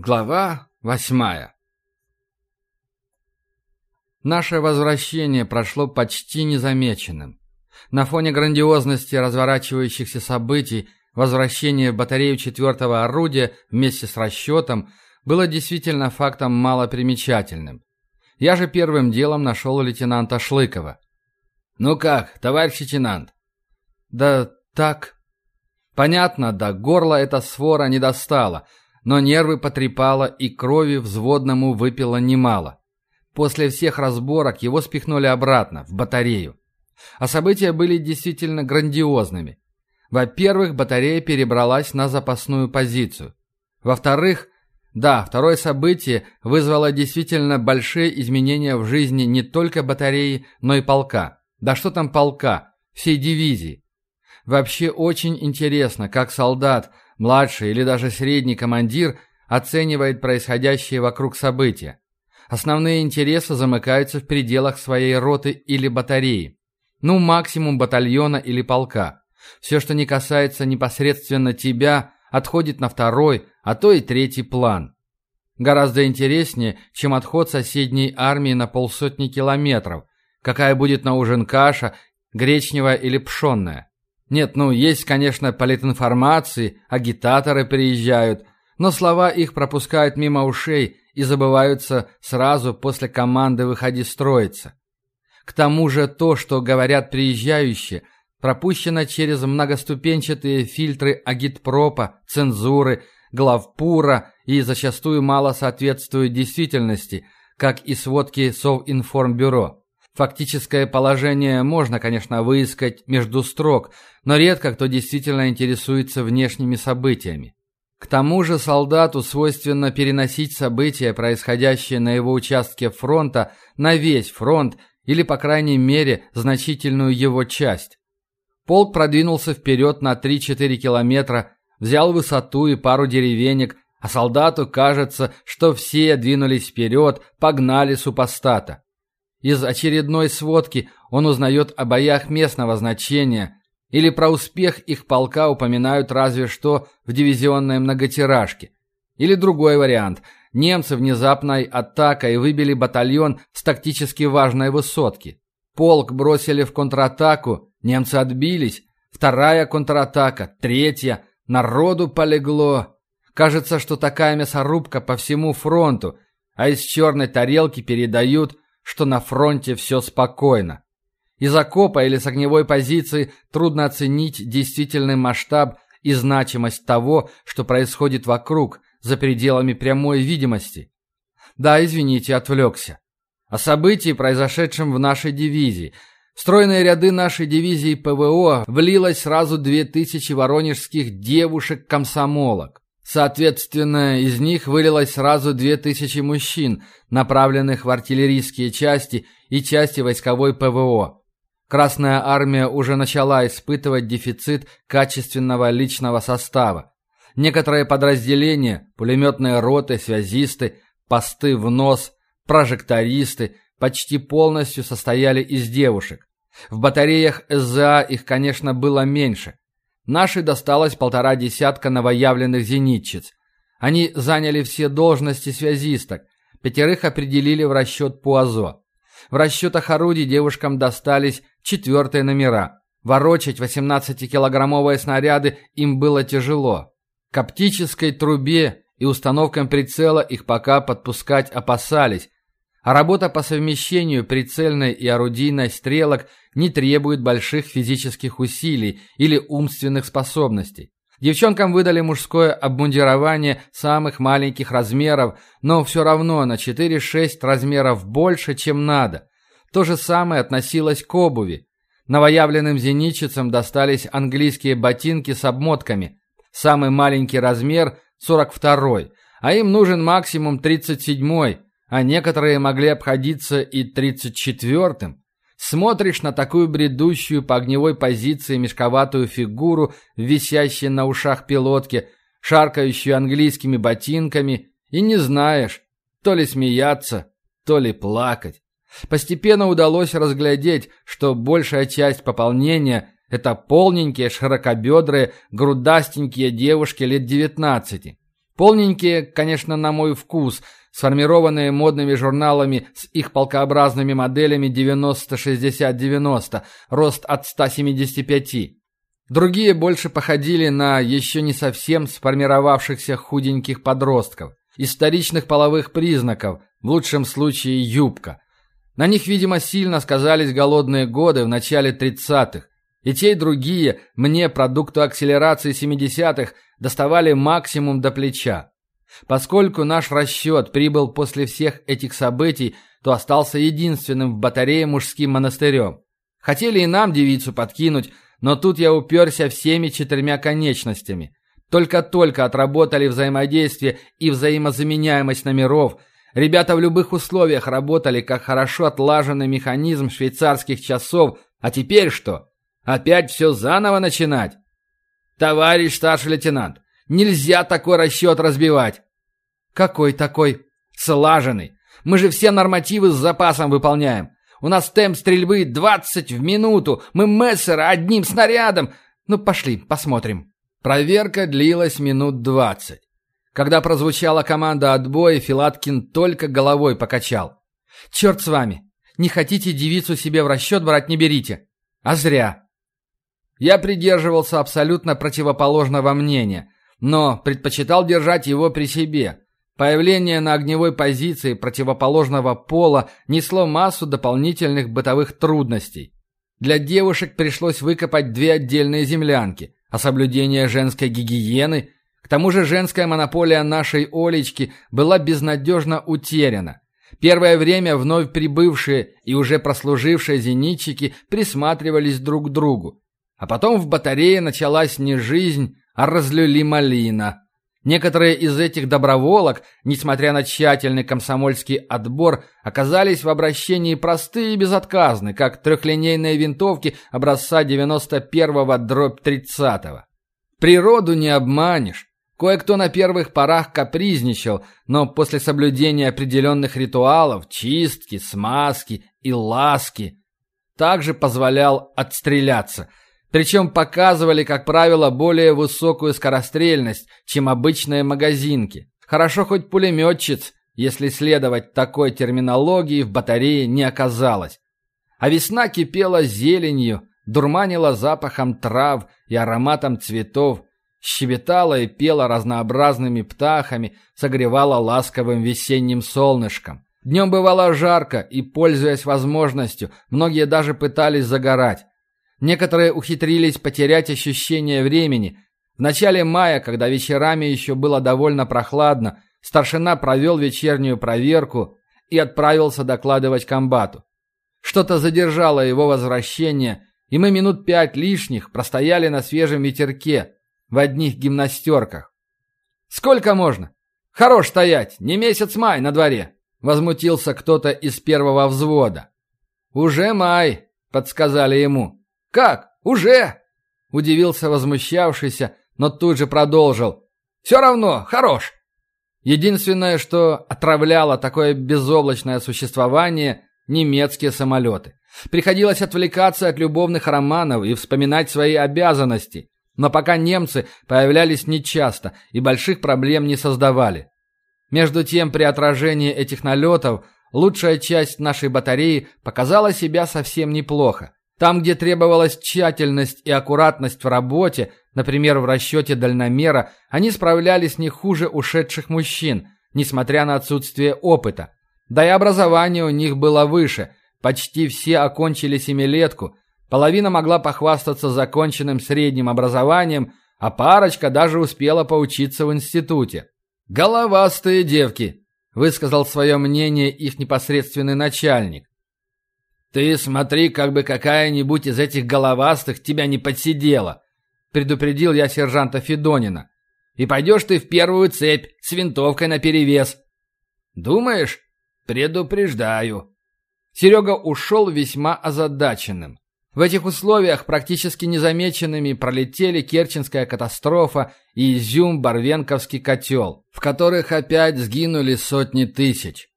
Глава восьмая Наше возвращение прошло почти незамеченным. На фоне грандиозности разворачивающихся событий возвращение в батарею четвертого орудия вместе с расчетом было действительно фактом малопримечательным. Я же первым делом нашел лейтенанта Шлыкова. «Ну как, товарищ лейтенант?» «Да так...» «Понятно, да горло эта свора не достала» но нервы потрепало и крови взводному выпило немало. После всех разборок его спихнули обратно, в батарею. А события были действительно грандиозными. Во-первых, батарея перебралась на запасную позицию. Во-вторых, да, второе событие вызвало действительно большие изменения в жизни не только батареи, но и полка. Да что там полка, всей дивизии. Вообще очень интересно, как солдат – младший или даже средний командир оценивает происходящее вокруг события. Основные интересы замыкаются в пределах своей роты или батареи. Ну, максимум батальона или полка. Все, что не касается непосредственно тебя, отходит на второй, а то и третий план. Гораздо интереснее, чем отход соседней армии на полсотни километров. Какая будет на ужин каша, гречневая или пшенная. Нет, ну, есть, конечно, политинформации, агитаторы приезжают, но слова их пропускают мимо ушей и забываются сразу после команды «выходи строиться». К тому же то, что говорят приезжающие, пропущено через многоступенчатые фильтры агитпропа, цензуры, главпура и зачастую мало соответствует действительности, как и сводки Совинформбюро. Фактическое положение можно, конечно, выискать между строк, но редко кто действительно интересуется внешними событиями. К тому же солдату свойственно переносить события, происходящие на его участке фронта, на весь фронт или, по крайней мере, значительную его часть. Полк продвинулся вперед на 3-4 километра, взял высоту и пару деревенек, а солдату кажется, что все двинулись вперед, погнали супостата. Из очередной сводки он узнает о боях местного значения, или про успех их полка упоминают разве что в дивизионной многотиражке. Или другой вариант. Немцы внезапной атакой выбили батальон с тактически важной высотки. Полк бросили в контратаку, немцы отбились. Вторая контратака, третья. Народу полегло. Кажется, что такая мясорубка по всему фронту, а из черной тарелки передают – что на фронте все спокойно. Из окопа или с огневой позиции трудно оценить действительный масштаб и значимость того, что происходит вокруг, за пределами прямой видимости. Да, извините, отвлекся. О событии, произошедшем в нашей дивизии. В стройные ряды нашей дивизии ПВО влилось сразу две тысячи воронежских девушек-комсомолок. Соответственно, из них вылилось сразу две тысячи мужчин, направленных в артиллерийские части и части войсковой ПВО. Красная армия уже начала испытывать дефицит качественного личного состава. Некоторые подразделения, пулеметные роты, связисты, посты в нос, прожектористы почти полностью состояли из девушек. В батареях СЗА их, конечно, было меньше. Нашей досталось полтора десятка новоявленных зенитчиц. Они заняли все должности связисток. Пятерых определили в расчет по АЗО. В расчетах орудий девушкам достались четвертые номера. Ворочать 18-килограммовые снаряды им было тяжело. К оптической трубе и установкам прицела их пока подпускать опасались, а работа по совмещению прицельной и орудийной стрелок не требует больших физических усилий или умственных способностей. Девчонкам выдали мужское обмундирование самых маленьких размеров, но все равно на 4-6 размеров больше, чем надо. То же самое относилось к обуви. Новоявленным зенитчицам достались английские ботинки с обмотками. Самый маленький размер – 42 а им нужен максимум 37 а некоторые могли обходиться и 34-м. Смотришь на такую бредущую по огневой позиции мешковатую фигуру, висящую на ушах пилотки, шаркающую английскими ботинками, и не знаешь, то ли смеяться, то ли плакать. Постепенно удалось разглядеть, что большая часть пополнения – это полненькие, широкобедрые, грудастенькие девушки лет девятнадцати. Полненькие, конечно, на мой вкус, сформированные модными журналами с их полкообразными моделями 90-60-90, рост от 175. Другие больше походили на еще не совсем сформировавшихся худеньких подростков. Из вторичных половых признаков, в лучшем случае юбка. На них, видимо, сильно сказались голодные годы в начале 30-х. И те, и другие, мне, продукту акселерации 70-х, доставали максимум до плеча. Поскольку наш расчет прибыл после всех этих событий, то остался единственным в батарее мужским монастырем. Хотели и нам девицу подкинуть, но тут я уперся всеми четырьмя конечностями. Только-только отработали взаимодействие и взаимозаменяемость номеров. Ребята в любых условиях работали, как хорошо отлаженный механизм швейцарских часов. А теперь что? Опять все заново начинать? «Товарищ старший лейтенант, нельзя такой расчет разбивать!» «Какой такой?» «Слаженный! Мы же все нормативы с запасом выполняем. У нас темп стрельбы 20 в минуту. Мы мессера одним снарядом. Ну, пошли, посмотрим». Проверка длилась минут двадцать. Когда прозвучала команда отбоя, Филаткин только головой покачал. «Черт с вами! Не хотите девицу себе в расчет брать, не берите. А зря. Я придерживался абсолютно противоположного мнения, но предпочитал держать его при себе. Появление на огневой позиции противоположного пола несло массу дополнительных бытовых трудностей. Для девушек пришлось выкопать две отдельные землянки, а соблюдение женской гигиены, к тому же женская монополия нашей Олечки была безнадежно утеряна. Первое время вновь прибывшие и уже прослужившие зенитчики присматривались друг к другу. А потом в батарее началась не жизнь, а разлюли малина. Некоторые из этих доброволок, несмотря на тщательный комсомольский отбор, оказались в обращении простые и безотказны, как трехлинейные винтовки образца 91-го дробь 30-го. Природу не обманешь. Кое-кто на первых порах капризничал, но после соблюдения определенных ритуалов, чистки, смазки и ласки, также позволял отстреляться – причем показывали, как правило, более высокую скорострельность, чем обычные магазинки. Хорошо хоть пулеметчиц, если следовать такой терминологии, в батарее не оказалось. А весна кипела зеленью, дурманила запахом трав и ароматом цветов, щебетала и пела разнообразными птахами, согревала ласковым весенним солнышком. Днем бывало жарко, и, пользуясь возможностью, многие даже пытались загорать. Некоторые ухитрились потерять ощущение времени. В начале мая, когда вечерами еще было довольно прохладно, старшина провел вечернюю проверку и отправился докладывать комбату. Что-то задержало его возвращение, и мы минут пять лишних простояли на свежем ветерке в одних гимнастерках. «Сколько можно? Хорош стоять, не месяц май на дворе!» Возмутился кто-то из первого взвода. «Уже май», — подсказали ему. «Как? Уже?» – удивился возмущавшийся, но тут же продолжил. «Все равно, хорош!» Единственное, что отравляло такое безоблачное существование – немецкие самолеты. Приходилось отвлекаться от любовных романов и вспоминать свои обязанности. Но пока немцы появлялись нечасто и больших проблем не создавали. Между тем, при отражении этих налетов, лучшая часть нашей батареи показала себя совсем неплохо. Там, где требовалась тщательность и аккуратность в работе, например, в расчете дальномера, они справлялись не хуже ушедших мужчин, несмотря на отсутствие опыта. Да и образование у них было выше. Почти все окончили семилетку. Половина могла похвастаться законченным средним образованием, а парочка даже успела поучиться в институте. «Головастые девки», – высказал свое мнение их непосредственный начальник. «Ты смотри, как бы какая-нибудь из этих головастых тебя не подсидела», — предупредил я сержанта Федонина. «И пойдешь ты в первую цепь с винтовкой наперевес». «Думаешь?» «Предупреждаю». Серега ушел весьма озадаченным. В этих условиях практически незамеченными пролетели Керченская катастрофа и Изюм-Барвенковский котел, в которых опять сгинули сотни тысяч.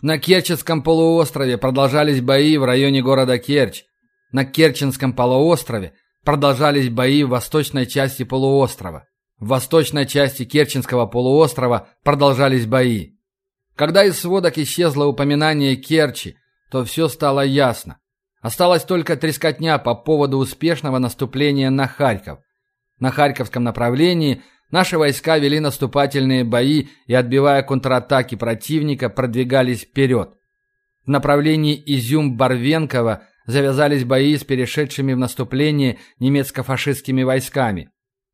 На Керченском полуострове продолжались бои в районе города Керчь. На Керченском полуострове продолжались бои в восточной части полуострова. В восточной части Керченского полуострова продолжались бои. Когда из сводок исчезло упоминание Керчи, то все стало ясно. Осталась только трескотня по поводу успешного наступления на Харьков. На Харьковском направлении наши войска вели наступательные бои и, отбивая контратаки противника, продвигались вперед. В направлении Изюм-Барвенково завязались бои с перешедшими в наступление немецко-фашистскими войсками.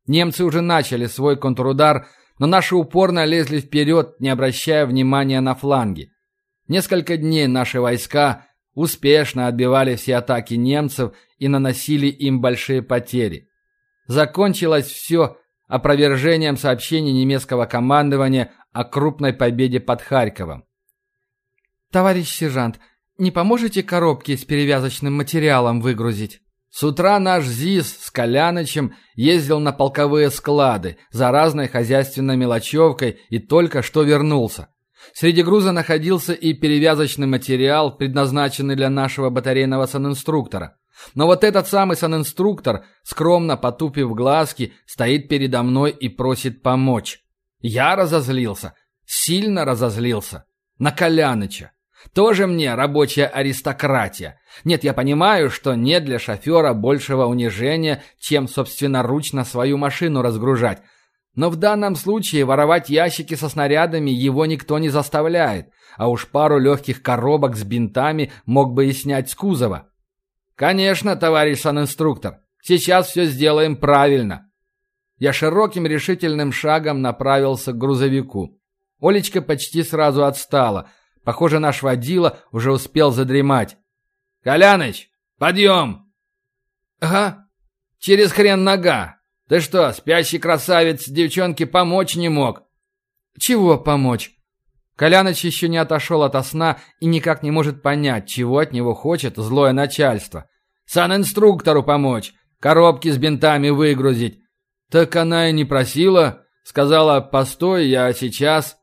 Немцы уже начали свой контрудар, но наши упорно лезли вперед, не обращая внимания на фланги. Несколько дней наши войска успешно отбивали все атаки немцев и наносили им большие потери. Закончилось все опровержением сообщений немецкого командования о крупной победе под Харьковом. «Товарищ сержант, не поможете коробки с перевязочным материалом выгрузить?» С утра наш ЗИС с Колянычем ездил на полковые склады за разной хозяйственной мелочевкой и только что вернулся. Среди груза находился и перевязочный материал, предназначенный для нашего батарейного санинструктора. Но вот этот самый санинструктор, скромно потупив глазки, стоит передо мной и просит помочь. Я разозлился, сильно разозлился. На Коляныча. Тоже мне рабочая аристократия. Нет, я понимаю, что нет для шофера большего унижения, чем собственноручно свою машину разгружать. Но в данном случае воровать ящики со снарядами его никто не заставляет, а уж пару легких коробок с бинтами мог бы и снять с кузова. «Конечно, товарищ санинструктор, сейчас все сделаем правильно». Я широким решительным шагом направился к грузовику. Олечка почти сразу отстала – Похоже, наш водила уже успел задремать. «Коляныч, подъем!» «Ага, через хрен нога. Ты что, спящий красавец девчонке помочь не мог?» «Чего помочь?» Коляныч еще не отошел от сна и никак не может понять, чего от него хочет злое начальство. «Санинструктору помочь, коробки с бинтами выгрузить». «Так она и не просила. Сказала, постой, я сейчас...»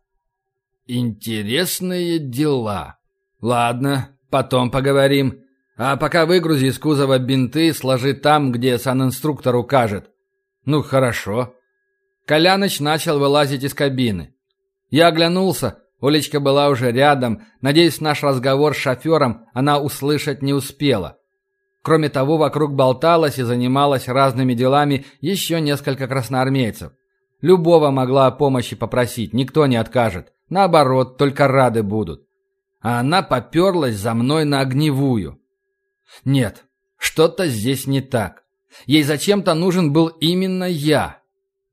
Интересные дела. Ладно, потом поговорим. А пока выгрузи из кузова бинты, сложи там, где санинструктор укажет. Ну, хорошо. Коляныч начал вылазить из кабины. Я оглянулся, Олечка была уже рядом. Надеюсь, наш разговор с шофером она услышать не успела. Кроме того, вокруг болталось и занималось разными делами еще несколько красноармейцев. Любого могла о помощи попросить, никто не откажет. Наоборот, только рады будут. А она поперлась за мной на огневую. Нет, что-то здесь не так. Ей зачем-то нужен был именно я.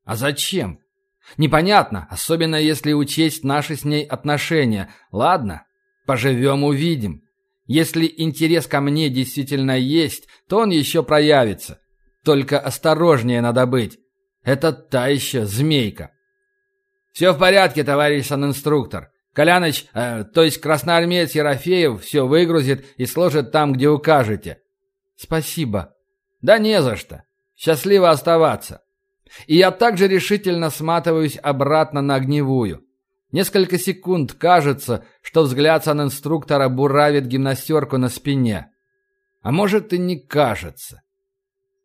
А зачем? Непонятно, особенно если учесть наши с ней отношения. Ладно, поживем увидим. Если интерес ко мне действительно есть, то он еще проявится. Только осторожнее надо быть. Это та еще змейка. «Все в порядке, товарищ санинструктор. Коляныч, э, то есть красноармеец Ерофеев, все выгрузит и сложит там, где укажете». «Спасибо». «Да не за что. Счастливо оставаться». И я также решительно сматываюсь обратно на огневую. Несколько секунд кажется, что взгляд санинструктора буравит гимнастерку на спине. А может и не кажется.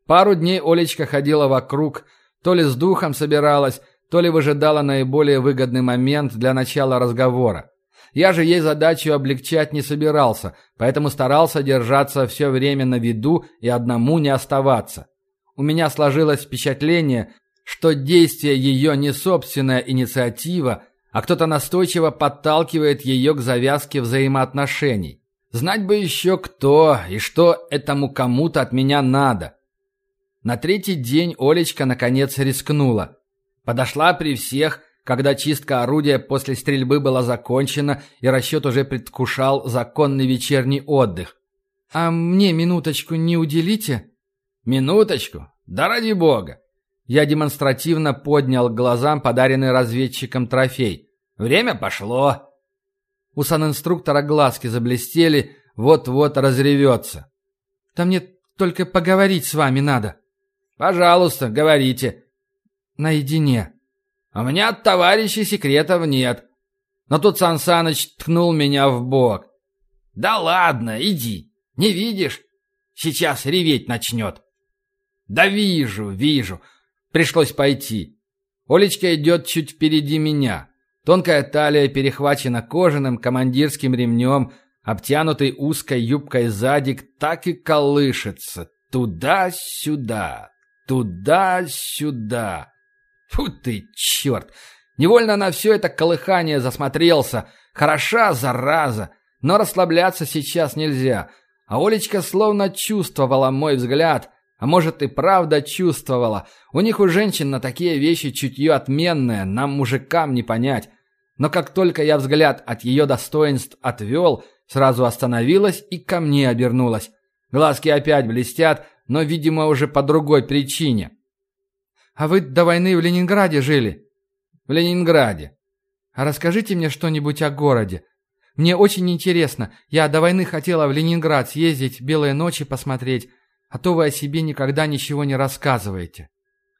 Пару дней Олечка ходила вокруг, то ли с духом собиралась, то ли выжидала наиболее выгодный момент для начала разговора. Я же ей задачу облегчать не собирался, поэтому старался держаться все время на виду и одному не оставаться. У меня сложилось впечатление, что действие ее не собственная инициатива, а кто-то настойчиво подталкивает ее к завязке взаимоотношений. Знать бы еще кто и что этому кому-то от меня надо. На третий день Олечка наконец рискнула. Подошла при всех, когда чистка орудия после стрельбы была закончена и расчет уже предвкушал законный вечерний отдых. «А мне минуточку не уделите?» «Минуточку? Да ради бога!» Я демонстративно поднял глазам подаренный разведчиком трофей. «Время пошло!» У санинструктора глазки заблестели, вот-вот разревется. «Да мне только поговорить с вами надо». «Пожалуйста, говорите наедине. А у меня от товарищей секретов нет. Но тут Сан Саныч ткнул меня в бок. Да ладно, иди. Не видишь? Сейчас реветь начнет. Да вижу, вижу. Пришлось пойти. Олечка идет чуть впереди меня. Тонкая талия перехвачена кожаным командирским ремнем, обтянутый узкой юбкой задик так и колышется. Туда-сюда, туда-сюда. Фу ты, черт! Невольно на все это колыхание засмотрелся. Хороша, зараза! Но расслабляться сейчас нельзя. А Олечка словно чувствовала мой взгляд. А может и правда чувствовала. У них у женщин на такие вещи чутье отменное, нам, мужикам, не понять. Но как только я взгляд от ее достоинств отвел, сразу остановилась и ко мне обернулась. Глазки опять блестят, но, видимо, уже по другой причине. «А вы до войны в Ленинграде жили?» «В Ленинграде». «А расскажите мне что-нибудь о городе. Мне очень интересно. Я до войны хотела в Ленинград съездить, белые ночи посмотреть, а то вы о себе никогда ничего не рассказываете».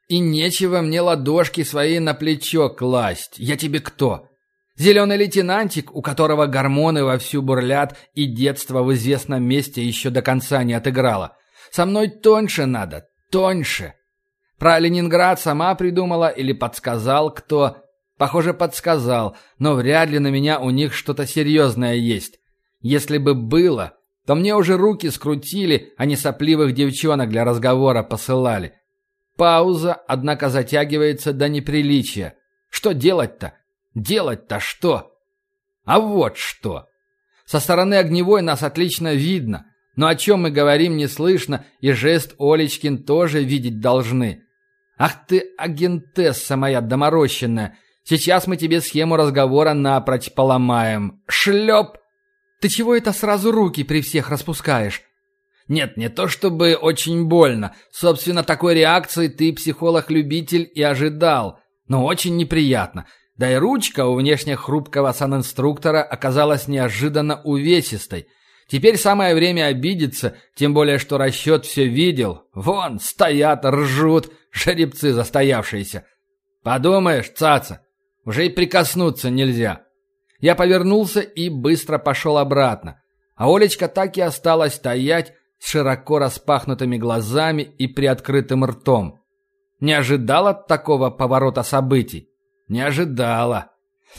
«И нечего мне ладошки свои на плечо класть. Я тебе кто? Зеленый лейтенантик, у которого гормоны вовсю бурлят и детство в известном месте еще до конца не отыграло. Со мной тоньше надо, тоньше. Про Ленинград сама придумала или подсказал кто? Похоже, подсказал, но вряд ли на меня у них что-то серьезное есть. Если бы было, то мне уже руки скрутили, а не сопливых девчонок для разговора посылали. Пауза, однако, затягивается до неприличия. Что делать-то? Делать-то что? А вот что. Со стороны огневой нас отлично видно, но о чем мы говорим не слышно, и жест Олечкин тоже видеть должны. Ах ты, агентесса моя доморощенная, сейчас мы тебе схему разговора напрочь поломаем. Шлеп! Ты чего это сразу руки при всех распускаешь? Нет, не то чтобы очень больно. Собственно, такой реакции ты, психолог-любитель, и ожидал. Но очень неприятно. Да и ручка у внешне хрупкого санинструктора оказалась неожиданно увесистой. Теперь самое время обидеться, тем более, что расчет все видел. Вон, стоят, ржут, жеребцы застоявшиеся. Подумаешь, цаца, уже и прикоснуться нельзя. Я повернулся и быстро пошел обратно. А Олечка так и осталась стоять с широко распахнутыми глазами и приоткрытым ртом. Не ожидала такого поворота событий. Не ожидала.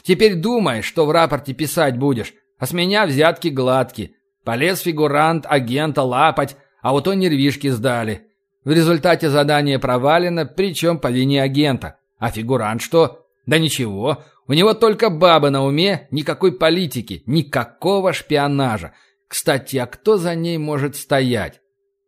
Теперь думай, что в рапорте писать будешь. А с меня взятки гладкие. Полез фигурант агента лапать, а вот он нервишки сдали. В результате задание провалено, причем по вине агента. А фигурант что? Да ничего. У него только бабы на уме, никакой политики, никакого шпионажа. Кстати, а кто за ней может стоять?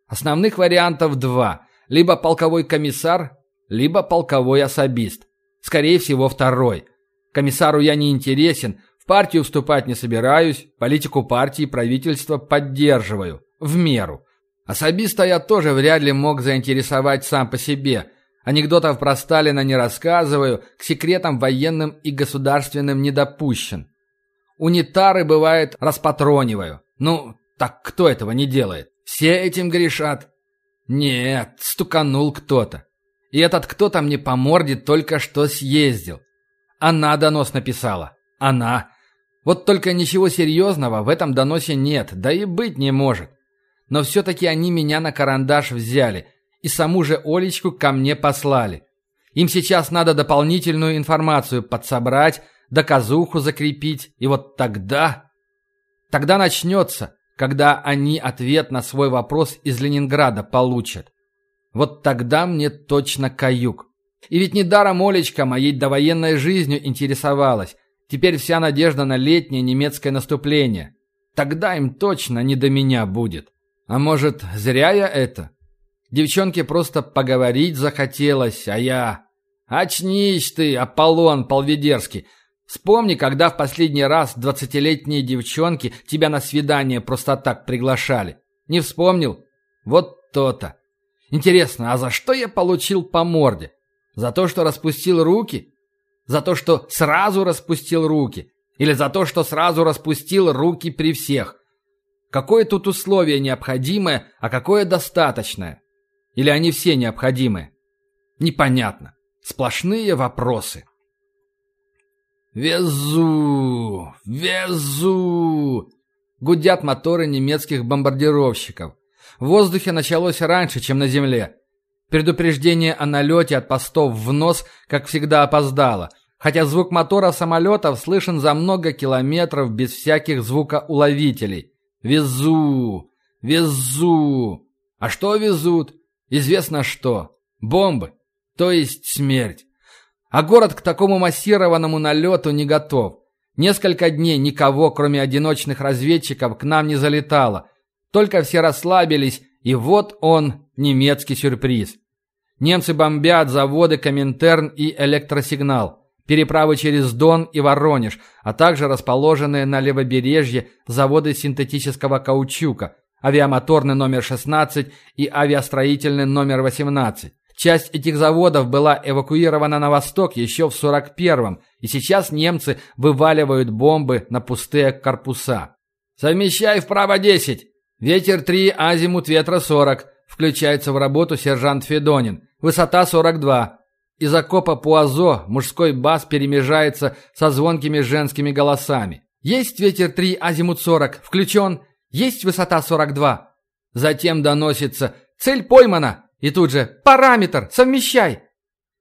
Основных вариантов два. Либо полковой комиссар, либо полковой особист. Скорее всего, второй. Комиссару я не интересен, в партию вступать не собираюсь, политику партии и правительства поддерживаю. В меру. Особиста я тоже вряд ли мог заинтересовать сам по себе. Анекдотов про Сталина не рассказываю, к секретам военным и государственным не допущен. Унитары, бывает, распатрониваю. Ну, так кто этого не делает? Все этим грешат? Нет, стуканул кто-то. И этот кто-то мне по морде только что съездил. Она донос написала. Она. Вот только ничего серьезного в этом доносе нет, да и быть не может. Но все-таки они меня на карандаш взяли и саму же Олечку ко мне послали. Им сейчас надо дополнительную информацию подсобрать, доказуху закрепить, и вот тогда... Тогда начнется, когда они ответ на свой вопрос из Ленинграда получат. Вот тогда мне точно каюк. И ведь недаром Олечка моей довоенной жизнью интересовалась. Теперь вся надежда на летнее немецкое наступление. Тогда им точно не до меня будет. А может, зря я это? Девчонке просто поговорить захотелось, а я... Очнись ты, Аполлон Полведерский. Вспомни, когда в последний раз двадцатилетние девчонки тебя на свидание просто так приглашали. Не вспомнил? Вот то-то. Интересно, а за что я получил по морде? За то, что распустил руки? За то, что сразу распустил руки? Или за то, что сразу распустил руки при всех? Какое тут условие необходимое, а какое достаточное? Или они все необходимые? Непонятно. Сплошные вопросы. «Везу! Везу!» Гудят моторы немецких бомбардировщиков. В воздухе началось раньше, чем на земле. Предупреждение о налете от постов в нос, как всегда, опоздало, хотя звук мотора самолетов слышен за много километров без всяких звукоуловителей. Везу! Везу! А что везут? Известно что. Бомбы. То есть смерть. А город к такому массированному налету не готов. Несколько дней никого, кроме одиночных разведчиков, к нам не залетало. Только все расслабились, и вот он, немецкий сюрприз. Немцы бомбят заводы Коминтерн и Электросигнал, переправы через Дон и Воронеж, а также расположенные на левобережье заводы синтетического каучука, авиамоторный номер 16 и авиастроительный номер 18. Часть этих заводов была эвакуирована на восток еще в 41-м, и сейчас немцы вываливают бомбы на пустые корпуса. «Совмещай вправо 10! Ветер 3, азимут ветра 40!» Включается в работу сержант Федонин. Высота 42. Из окопа Пуазо мужской бас перемежается со звонкими женскими голосами. «Есть ветер 3, азимут 40. Включен. Есть высота 42». Затем доносится «Цель поймана!» и тут же «Параметр! Совмещай!»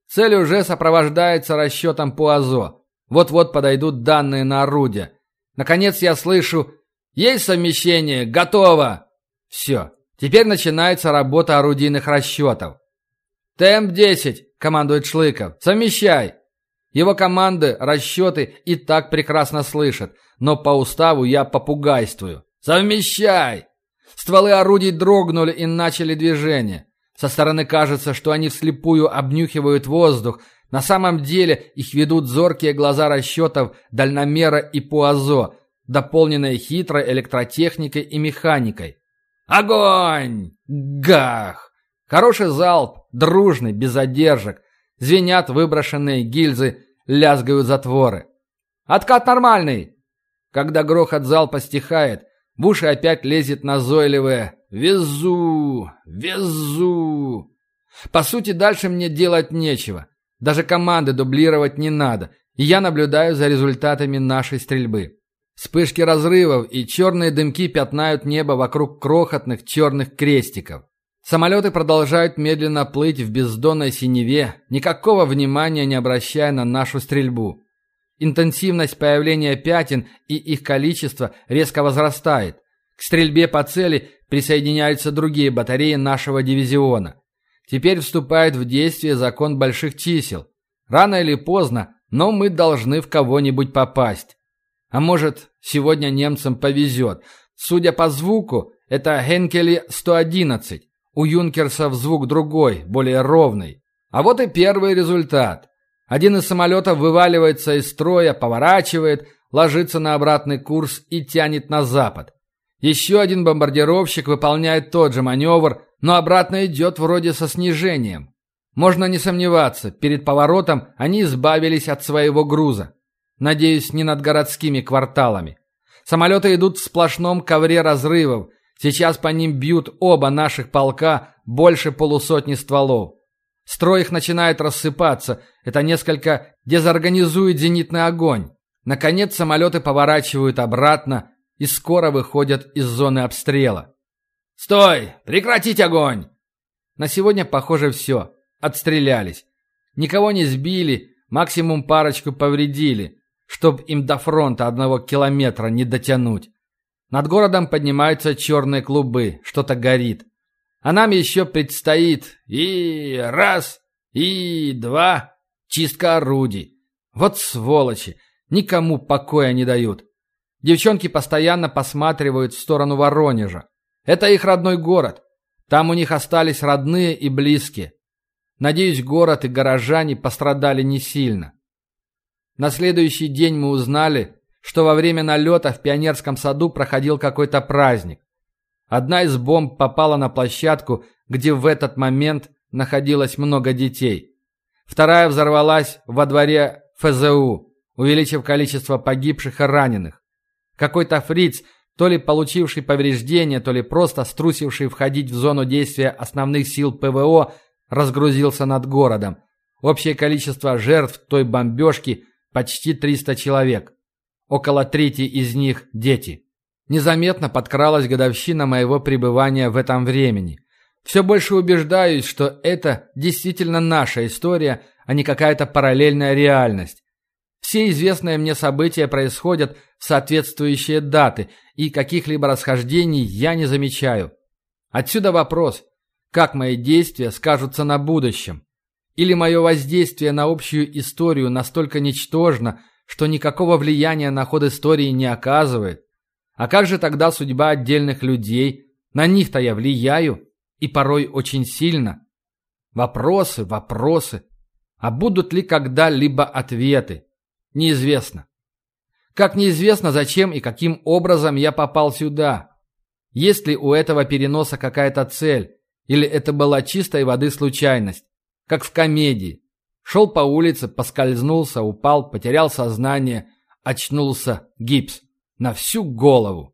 Цель уже сопровождается расчетом Пуазо. Вот-вот подойдут данные на орудие. Наконец я слышу «Есть совмещение! Готово!» Все. Теперь начинается работа орудийных расчетов. «Темп 10!» – командует Шлыков. «Совмещай!» Его команды, расчеты и так прекрасно слышат, но по уставу я попугайствую. «Совмещай!» Стволы орудий дрогнули и начали движение. Со стороны кажется, что они вслепую обнюхивают воздух. На самом деле их ведут зоркие глаза расчетов дальномера и пуазо, дополненные хитрой электротехникой и механикой. Огонь! Гах! Хороший залп, дружный, без задержек. Звенят выброшенные гильзы, лязгают затворы. Откат нормальный! Когда грохот залпа стихает, в уши опять лезет назойливое «Везу! Везу!». По сути, дальше мне делать нечего. Даже команды дублировать не надо, и я наблюдаю за результатами нашей стрельбы. Вспышки разрывов и черные дымки пятнают небо вокруг крохотных черных крестиков. Самолеты продолжают медленно плыть в бездонной синеве, никакого внимания не обращая на нашу стрельбу. Интенсивность появления пятен и их количество резко возрастает. К стрельбе по цели присоединяются другие батареи нашего дивизиона. Теперь вступает в действие закон больших чисел. Рано или поздно, но мы должны в кого-нибудь попасть. А может, сегодня немцам повезет. Судя по звуку, это Хенкели 111. У юнкерсов звук другой, более ровный. А вот и первый результат. Один из самолетов вываливается из строя, поворачивает, ложится на обратный курс и тянет на запад. Еще один бомбардировщик выполняет тот же маневр, но обратно идет вроде со снижением. Можно не сомневаться, перед поворотом они избавились от своего груза. Надеюсь, не над городскими кварталами. Самолеты идут в сплошном ковре разрывов. Сейчас по ним бьют оба наших полка больше полусотни стволов. Строй их начинает рассыпаться. Это несколько дезорганизует зенитный огонь. Наконец самолеты поворачивают обратно и скоро выходят из зоны обстрела. «Стой! Прекратить огонь!» На сегодня, похоже, все. Отстрелялись. Никого не сбили, максимум парочку повредили чтоб им до фронта одного километра не дотянуть. Над городом поднимаются черные клубы, что-то горит. А нам еще предстоит и раз, и два, чистка орудий. Вот сволочи, никому покоя не дают. Девчонки постоянно посматривают в сторону Воронежа. Это их родной город. Там у них остались родные и близкие. Надеюсь, город и горожане пострадали не сильно. На следующий день мы узнали, что во время налета в пионерском саду проходил какой-то праздник. Одна из бомб попала на площадку, где в этот момент находилось много детей. Вторая взорвалась во дворе ФЗУ, увеличив количество погибших и раненых. Какой-то фриц, то ли получивший повреждения, то ли просто струсивший входить в зону действия основных сил ПВО, разгрузился над городом. Общее количество жертв той бомбежки Почти 300 человек. Около трети из них – дети. Незаметно подкралась годовщина моего пребывания в этом времени. Все больше убеждаюсь, что это действительно наша история, а не какая-то параллельная реальность. Все известные мне события происходят в соответствующие даты, и каких-либо расхождений я не замечаю. Отсюда вопрос, как мои действия скажутся на будущем? Или мое воздействие на общую историю настолько ничтожно, что никакого влияния на ход истории не оказывает? А как же тогда судьба отдельных людей? На них-то я влияю, и порой очень сильно. Вопросы, вопросы. А будут ли когда-либо ответы? Неизвестно. Как неизвестно, зачем и каким образом я попал сюда. Есть ли у этого переноса какая-то цель? Или это была чистой воды случайность? Как в комедии. Шел по улице, поскользнулся, упал, потерял сознание, очнулся, гипс. На всю голову.